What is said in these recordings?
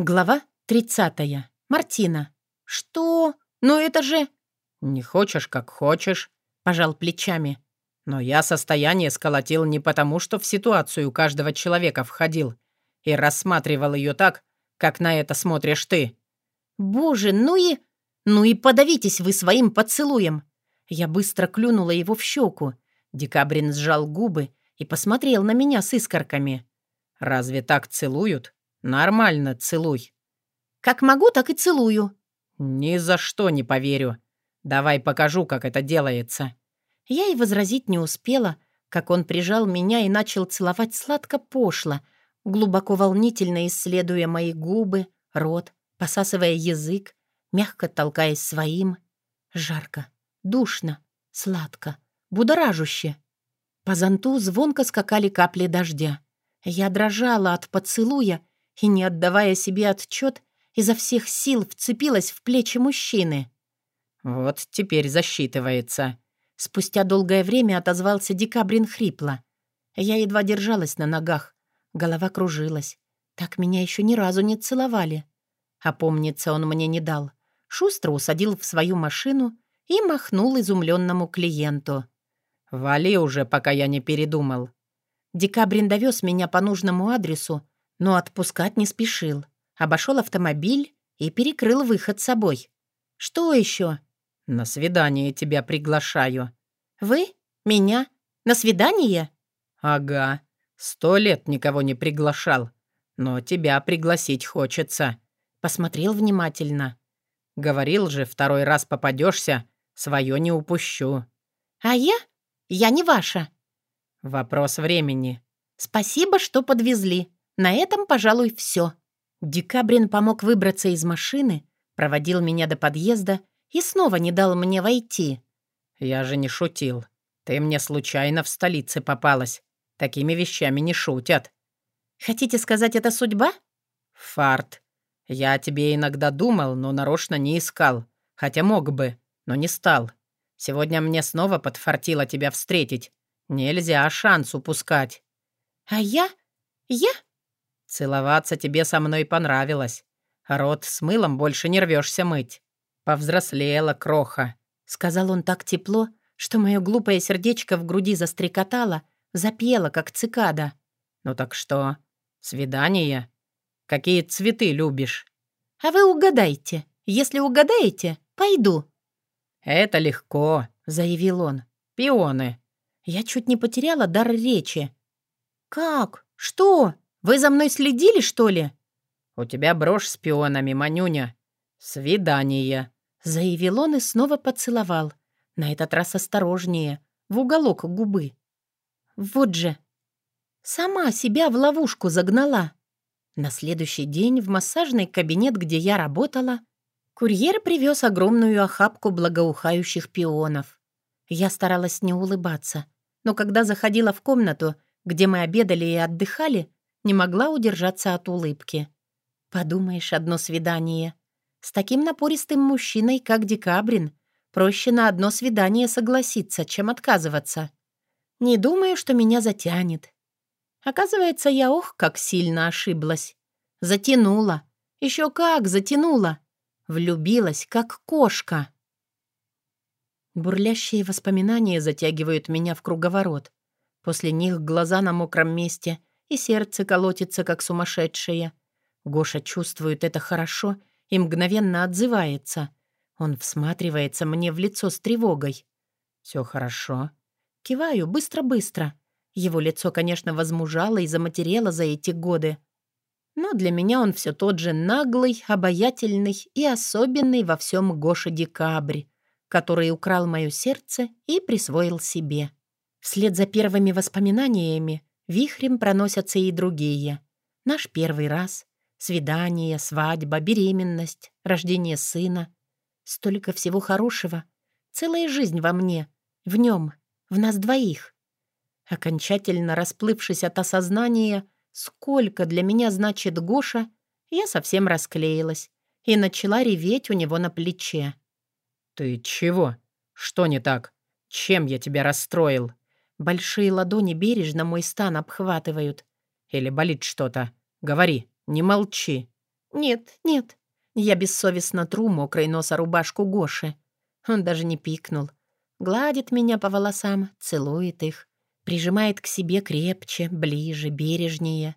Глава 30. Мартина. «Что? Ну это же...» «Не хочешь, как хочешь», — пожал плечами. «Но я состояние сколотил не потому, что в ситуацию каждого человека входил и рассматривал ее так, как на это смотришь ты». «Боже, ну и... Ну и подавитесь вы своим поцелуем!» Я быстро клюнула его в щеку. Декабрин сжал губы и посмотрел на меня с искорками. «Разве так целуют?» «Нормально, целуй». «Как могу, так и целую». «Ни за что не поверю. Давай покажу, как это делается». Я и возразить не успела, как он прижал меня и начал целовать сладко-пошло, глубоко волнительно исследуя мои губы, рот, посасывая язык, мягко толкаясь своим. Жарко, душно, сладко, будоражуще. По зонту звонко скакали капли дождя. Я дрожала от поцелуя и, не отдавая себе отчет, изо всех сил вцепилась в плечи мужчины. «Вот теперь засчитывается». Спустя долгое время отозвался Декабрин хрипло. Я едва держалась на ногах. Голова кружилась. Так меня еще ни разу не целовали. Опомниться он мне не дал. Шустро усадил в свою машину и махнул изумленному клиенту. «Вали уже, пока я не передумал». Декабрин довез меня по нужному адресу, но отпускать не спешил. Обошел автомобиль и перекрыл выход собой. «Что еще?» «На свидание тебя приглашаю». «Вы? Меня? На свидание?» «Ага. Сто лет никого не приглашал. Но тебя пригласить хочется». Посмотрел внимательно. «Говорил же, второй раз попадешься, свое не упущу». «А я? Я не ваша». «Вопрос времени». «Спасибо, что подвезли. На этом, пожалуй, все. Декабрин помог выбраться из машины, проводил меня до подъезда и снова не дал мне войти. «Я же не шутил. Ты мне случайно в столице попалась. Такими вещами не шутят». «Хотите сказать, это судьба?» «Фарт. Я о тебе иногда думал, но нарочно не искал. Хотя мог бы, но не стал. Сегодня мне снова подфартило тебя встретить. Нельзя шанс упускать». «А я? Я?» Целоваться тебе со мной понравилось. Рот с мылом больше не рвешься мыть. Повзрослела кроха», — сказал он так тепло, что мое глупое сердечко в груди застрекотало, запело, как цикада. «Ну так что? Свидание? Какие цветы любишь?» «А вы угадайте. Если угадаете, пойду». «Это легко», — заявил он. «Пионы». Я чуть не потеряла дар речи. «Как? Что?» Вы за мной следили, что ли?» «У тебя брошь с пионами, Манюня. Свидание», — заявил он и снова поцеловал. На этот раз осторожнее, в уголок губы. «Вот же! Сама себя в ловушку загнала!» На следующий день в массажный кабинет, где я работала, курьер привез огромную охапку благоухающих пионов. Я старалась не улыбаться, но когда заходила в комнату, где мы обедали и отдыхали, не могла удержаться от улыбки. Подумаешь, одно свидание. С таким напористым мужчиной, как Декабрин, проще на одно свидание согласиться, чем отказываться. Не думаю, что меня затянет. Оказывается, я ох, как сильно ошиблась. Затянула. Еще как затянула. Влюбилась, как кошка. Бурлящие воспоминания затягивают меня в круговорот. После них глаза на мокром месте, и сердце колотится, как сумасшедшее. Гоша чувствует это хорошо и мгновенно отзывается. Он всматривается мне в лицо с тревогой. «Все хорошо». Киваю быстро-быстро. Его лицо, конечно, возмужало и заматерело за эти годы. Но для меня он все тот же наглый, обаятельный и особенный во всем Гоша Декабрь, который украл мое сердце и присвоил себе. Вслед за первыми воспоминаниями Вихрем проносятся и другие. Наш первый раз. Свидание, свадьба, беременность, рождение сына. Столько всего хорошего. Целая жизнь во мне. В нем. В нас двоих. Окончательно расплывшись от осознания, сколько для меня значит Гоша, я совсем расклеилась и начала реветь у него на плече. «Ты чего? Что не так? Чем я тебя расстроил?» Большие ладони бережно мой стан обхватывают. Или болит что-то. Говори, не молчи. Нет, нет. Я бессовестно тру мокрой носа рубашку Гоши. Он даже не пикнул. Гладит меня по волосам, целует их, прижимает к себе крепче, ближе, бережнее.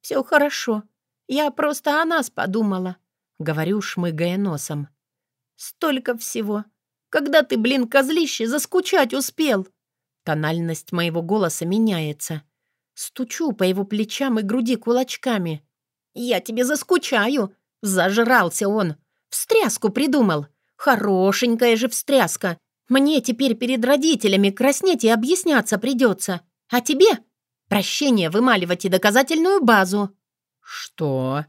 Все хорошо. Я просто о нас подумала», — говорю, шмыгая носом. «Столько всего. Когда ты, блин, козлище, заскучать успел?» Тональность моего голоса меняется. Стучу по его плечам и груди кулачками. «Я тебе заскучаю!» Зажрался он. Встряску придумал. Хорошенькая же встряска. Мне теперь перед родителями краснеть и объясняться придется. А тебе прощение вымаливать и доказательную базу. Что?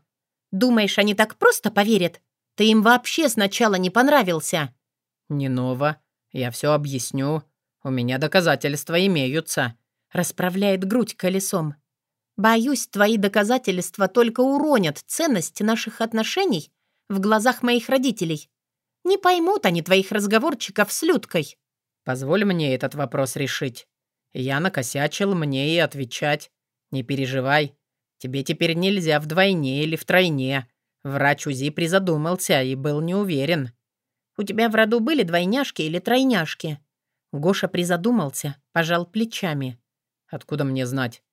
Думаешь, они так просто поверят? Ты им вообще сначала не понравился. Не ново. Я все объясню. У меня доказательства имеются. Расправляет грудь колесом. Боюсь, твои доказательства только уронят ценность наших отношений в глазах моих родителей. Не поймут они твоих разговорчиков с Людкой. Позволь мне этот вопрос решить. Я накосячил, мне и отвечать. Не переживай. Тебе теперь нельзя вдвойне или втройне. Врач УЗИ призадумался и был не уверен. У тебя в роду были двойняшки или тройняшки? Гоша призадумался, пожал плечами. Откуда мне знать?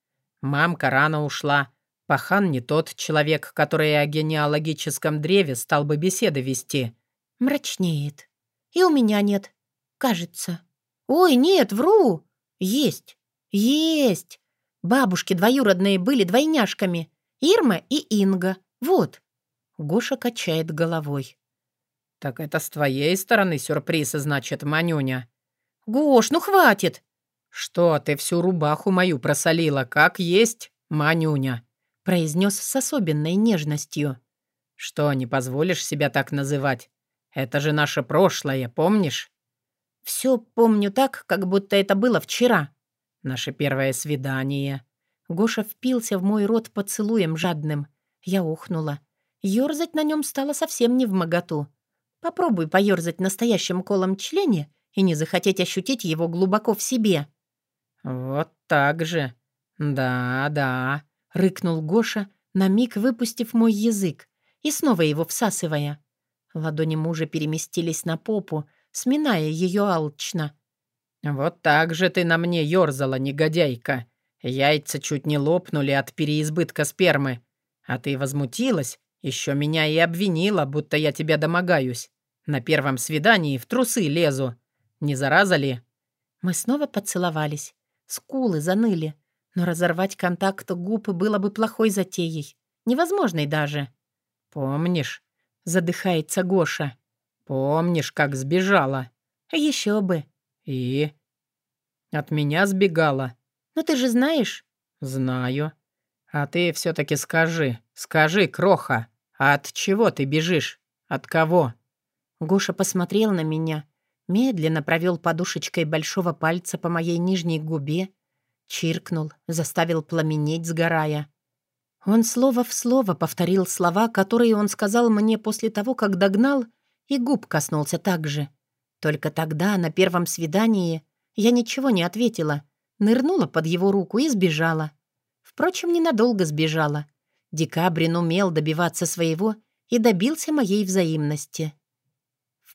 Мамка рано ушла. Пахан не тот человек, который о генеалогическом древе стал бы беседы вести. Мрачнеет. И у меня нет. Кажется. Ой, нет, вру. Есть. Есть. Бабушки двоюродные были двойняшками. Ирма и Инга. Вот. Гоша качает головой. «Так это с твоей стороны сюрприз, значит, Манюня?» «Гош, ну хватит!» «Что, ты всю рубаху мою просолила, как есть, Манюня?» произнес с особенной нежностью. «Что, не позволишь себя так называть? Это же наше прошлое, помнишь?» «Все помню так, как будто это было вчера». «Наше первое свидание». Гоша впился в мой рот поцелуем жадным. Я ухнула. Ёрзать на нем стало совсем не в моготу. Попробуй поёрзать настоящим колом члене и не захотеть ощутить его глубоко в себе. «Вот так же. Да, да», — рыкнул Гоша, на миг выпустив мой язык и снова его всасывая. Ладони мужа переместились на попу, сминая ее алчно. «Вот так же ты на мне ёрзала, негодяйка. Яйца чуть не лопнули от переизбытка спермы. А ты возмутилась, еще меня и обвинила, будто я тебя домогаюсь. На первом свидании в трусы лезу. Не зараза ли?» Мы снова поцеловались. Скулы заныли, но разорвать контакт губ было бы плохой затеей. Невозможной даже. «Помнишь?» — задыхается Гоша. «Помнишь, как сбежала?» «Еще бы». «И?» «От меня сбегала». «Ну ты же знаешь?» «Знаю. А ты все-таки скажи, скажи, Кроха, а от чего ты бежишь? От кого?» Гоша посмотрел на меня, медленно провел подушечкой большого пальца по моей нижней губе, чиркнул, заставил пламенеть, сгорая. Он слово в слово повторил слова, которые он сказал мне после того, как догнал, и губ коснулся так же. Только тогда, на первом свидании, я ничего не ответила, нырнула под его руку и сбежала. Впрочем, ненадолго сбежала. Декабрин умел добиваться своего и добился моей взаимности.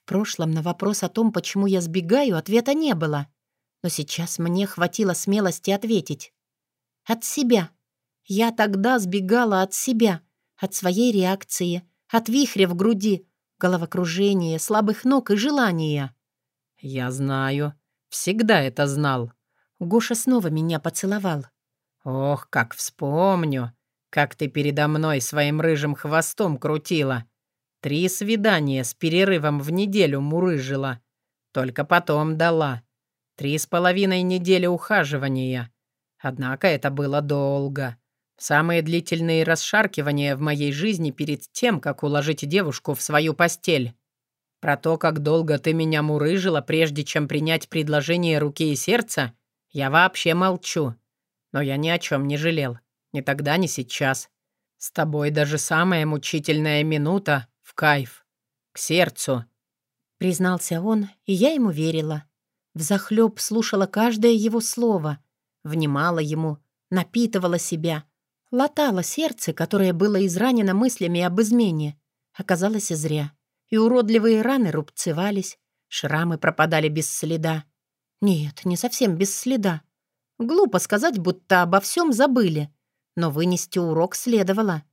В прошлом на вопрос о том, почему я сбегаю, ответа не было. Но сейчас мне хватило смелости ответить. От себя. Я тогда сбегала от себя, от своей реакции, от вихря в груди, головокружения, слабых ног и желания. «Я знаю. Всегда это знал». Гоша снова меня поцеловал. «Ох, как вспомню, как ты передо мной своим рыжим хвостом крутила. Три свидания с перерывом в неделю мурыжила. Только потом дала. Три с половиной недели ухаживания. Однако это было долго. Самые длительные расшаркивания в моей жизни перед тем, как уложить девушку в свою постель. Про то, как долго ты меня мурыжила, прежде чем принять предложение руки и сердца, я вообще молчу. Но я ни о чем не жалел. Ни тогда, ни сейчас. С тобой даже самая мучительная минута кайф. К сердцу. Признался он, и я ему верила. Взахлёб слушала каждое его слово, внимала ему, напитывала себя, Латало сердце, которое было изранено мыслями об измене. Оказалось, зря. И уродливые раны рубцевались, шрамы пропадали без следа. Нет, не совсем без следа. Глупо сказать, будто обо всем забыли. Но вынести урок следовало.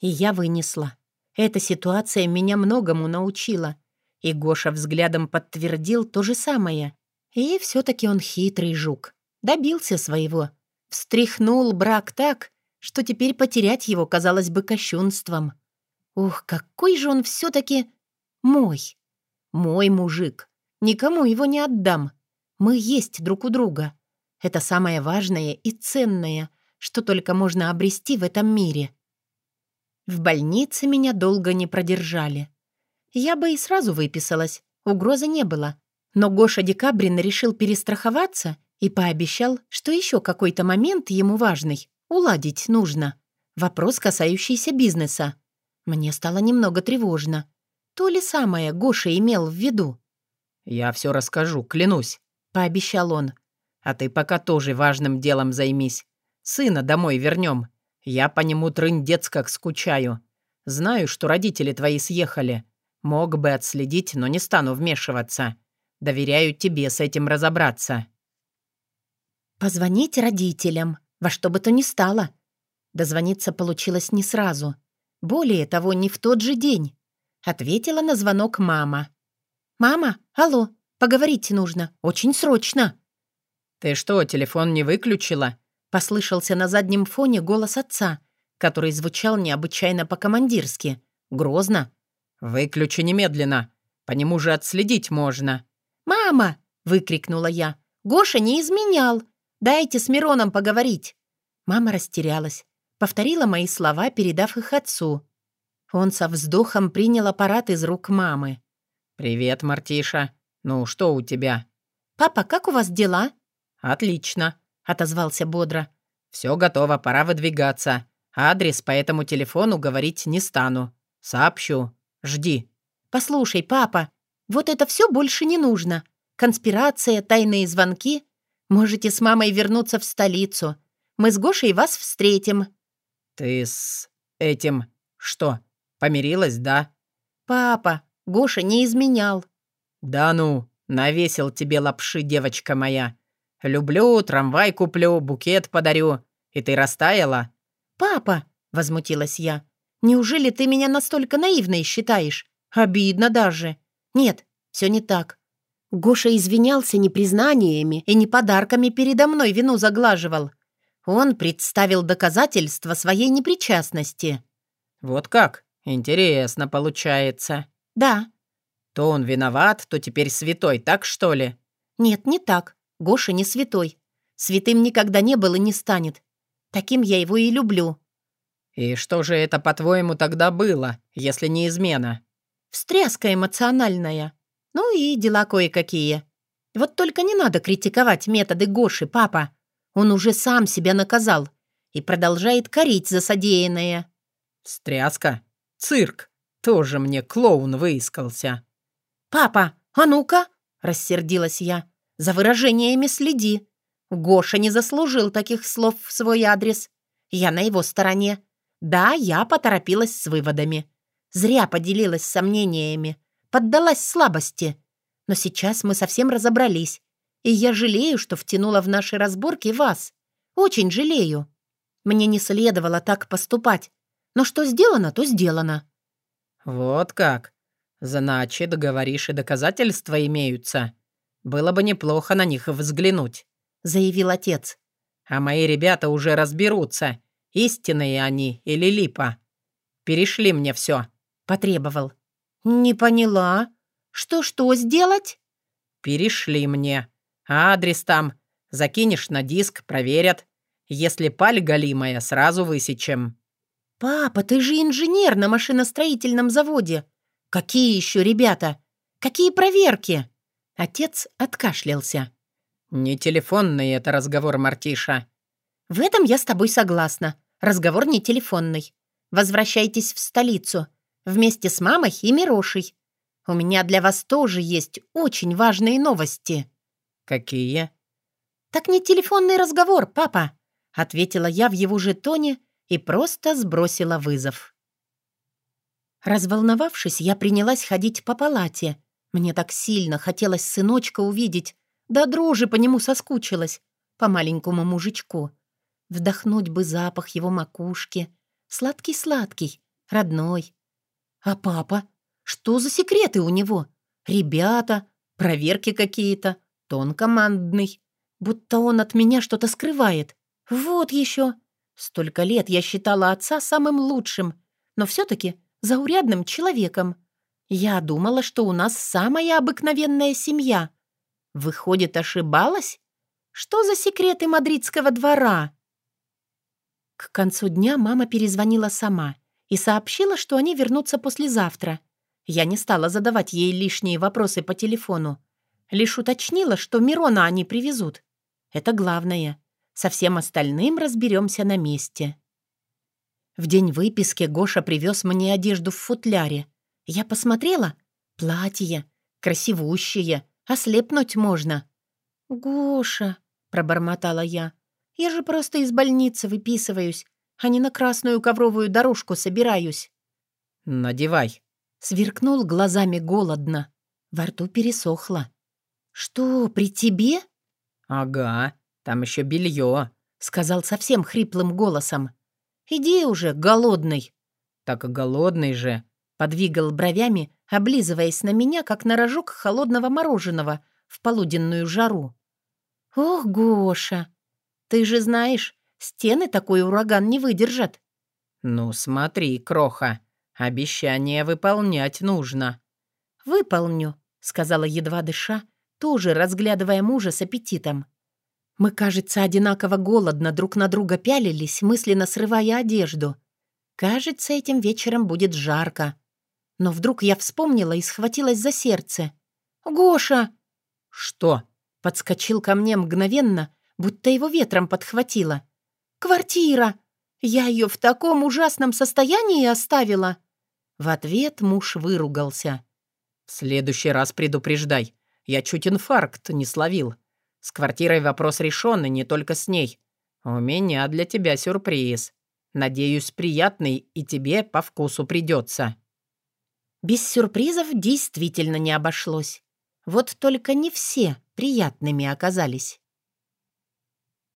И я вынесла. Эта ситуация меня многому научила. И Гоша взглядом подтвердил то же самое. И все-таки он хитрый жук. Добился своего. Встряхнул брак так, что теперь потерять его казалось бы кощунством. Ух, какой же он все-таки мой. Мой мужик. Никому его не отдам. Мы есть друг у друга. Это самое важное и ценное, что только можно обрести в этом мире. В больнице меня долго не продержали. Я бы и сразу выписалась, угрозы не было. Но Гоша Декабрин решил перестраховаться и пообещал, что еще какой-то момент ему важный Уладить нужно. Вопрос, касающийся бизнеса. Мне стало немного тревожно. То ли самое Гоша имел в виду. «Я все расскажу, клянусь», — пообещал он. «А ты пока тоже важным делом займись. Сына домой вернем. Я по нему трындец как скучаю. Знаю, что родители твои съехали. Мог бы отследить, но не стану вмешиваться. Доверяю тебе с этим разобраться». «Позвонить родителям», во что бы то ни стало. Дозвониться получилось не сразу. Более того, не в тот же день. Ответила на звонок мама. «Мама, алло, поговорить нужно. Очень срочно». «Ты что, телефон не выключила?» Послышался на заднем фоне голос отца, который звучал необычайно по-командирски. Грозно. «Выключи немедленно. По нему же отследить можно». «Мама!» — выкрикнула я. «Гоша не изменял. Дайте с Мироном поговорить». Мама растерялась, повторила мои слова, передав их отцу. Он со вздохом принял аппарат из рук мамы. «Привет, Мартиша. Ну, что у тебя?» «Папа, как у вас дела?» «Отлично», — отозвался бодро. «Все готово, пора выдвигаться. Адрес по этому телефону говорить не стану. Сообщу. Жди». «Послушай, папа, вот это все больше не нужно. Конспирация, тайные звонки. Можете с мамой вернуться в столицу. Мы с Гошей вас встретим». «Ты с этим что, помирилась, да?» «Папа, Гоша не изменял». «Да ну, навесил тебе лапши, девочка моя. Люблю, трамвай куплю, букет подарю. И ты растаяла?» «Папа», — возмутилась я, — «неужели ты меня настолько наивной считаешь? Обидно даже. Нет, все не так. Гоша извинялся не признаниями и не подарками передо мной вину заглаживал. Он представил доказательства своей непричастности. «Вот как? Интересно получается». «Да». «То он виноват, то теперь святой, так что ли?» «Нет, не так. Гоша не святой. Святым никогда не был и не станет. Таким я его и люблю». «И что же это, по-твоему, тогда было, если не измена?» «Встряска эмоциональная. Ну и дела кое-какие. Вот только не надо критиковать методы Гоши, папа. Он уже сам себя наказал и продолжает корить за содеянное. «Стряска? Цирк? Тоже мне клоун выискался». «Папа, а ну-ка!» — рассердилась я. «За выражениями следи. Гоша не заслужил таких слов в свой адрес. Я на его стороне. Да, я поторопилась с выводами. Зря поделилась сомнениями поддалась слабости. Но сейчас мы совсем разобрались. И я жалею, что втянула в наши разборки вас. Очень жалею. Мне не следовало так поступать. Но что сделано, то сделано». «Вот как? Значит, говоришь, и доказательства имеются. Было бы неплохо на них взглянуть», — заявил отец. «А мои ребята уже разберутся, истинные они или липа. Перешли мне все», — потребовал. «Не поняла. Что-что сделать?» «Перешли мне. Адрес там. Закинешь на диск, проверят. Если паль галимая, сразу высечем». «Папа, ты же инженер на машиностроительном заводе. Какие еще ребята? Какие проверки?» Отец откашлялся. «Не телефонный это разговор, Мартиша». «В этом я с тобой согласна. Разговор не телефонный. Возвращайтесь в столицу вместе с мамой и Мирошей. У меня для вас тоже есть очень важные новости». «Какие?» «Так не телефонный разговор, папа», — ответила я в его же тоне и просто сбросила вызов. Разволновавшись, я принялась ходить по палате. Мне так сильно хотелось сыночка увидеть, да дрожи по нему соскучилась, по маленькому мужичку. Вдохнуть бы запах его макушки. Сладкий-сладкий, родной. А папа? Что за секреты у него? Ребята, проверки какие-то, тон командный. Будто он от меня что-то скрывает. Вот еще. Столько лет я считала отца самым лучшим, но все-таки заурядным человеком. Я думала, что у нас самая обыкновенная семья. Выходит, ошибалась? Что за секреты мадридского двора? К концу дня мама перезвонила сама и сообщила, что они вернутся послезавтра. Я не стала задавать ей лишние вопросы по телефону. Лишь уточнила, что Мирона они привезут. Это главное. Со всем остальным разберемся на месте. В день выписки Гоша привез мне одежду в футляре. Я посмотрела. Платье. Красивущее. Ослепнуть можно. «Гоша», — пробормотала я, я же просто из больницы выписываюсь, а не на красную ковровую дорожку собираюсь». «Надевай», — сверкнул глазами голодно. Во рту пересохло. «Что, при тебе?» «Ага, там еще белье», — сказал совсем хриплым голосом. «Иди уже, голодный». «Так голодный же», — подвигал бровями, облизываясь на меня, как на рожок холодного мороженого в полуденную жару. «Ох, Гоша, ты же знаешь, стены такой ураган не выдержат». «Ну, смотри, Кроха, обещание выполнять нужно». «Выполню», — сказала едва дыша, тоже разглядывая мужа с аппетитом. Мы, кажется, одинаково голодно друг на друга пялились, мысленно срывая одежду. Кажется, этим вечером будет жарко. Но вдруг я вспомнила и схватилась за сердце. «Гоша!» «Что?» — подскочил ко мне мгновенно, будто его ветром подхватило. «Квартира! Я ее в таком ужасном состоянии оставила!» В ответ муж выругался. «В следующий раз предупреждай. Я чуть инфаркт не словил. С квартирой вопрос решен, и не только с ней. У меня для тебя сюрприз. Надеюсь, приятный и тебе по вкусу придется». Без сюрпризов действительно не обошлось. Вот только не все приятными оказались.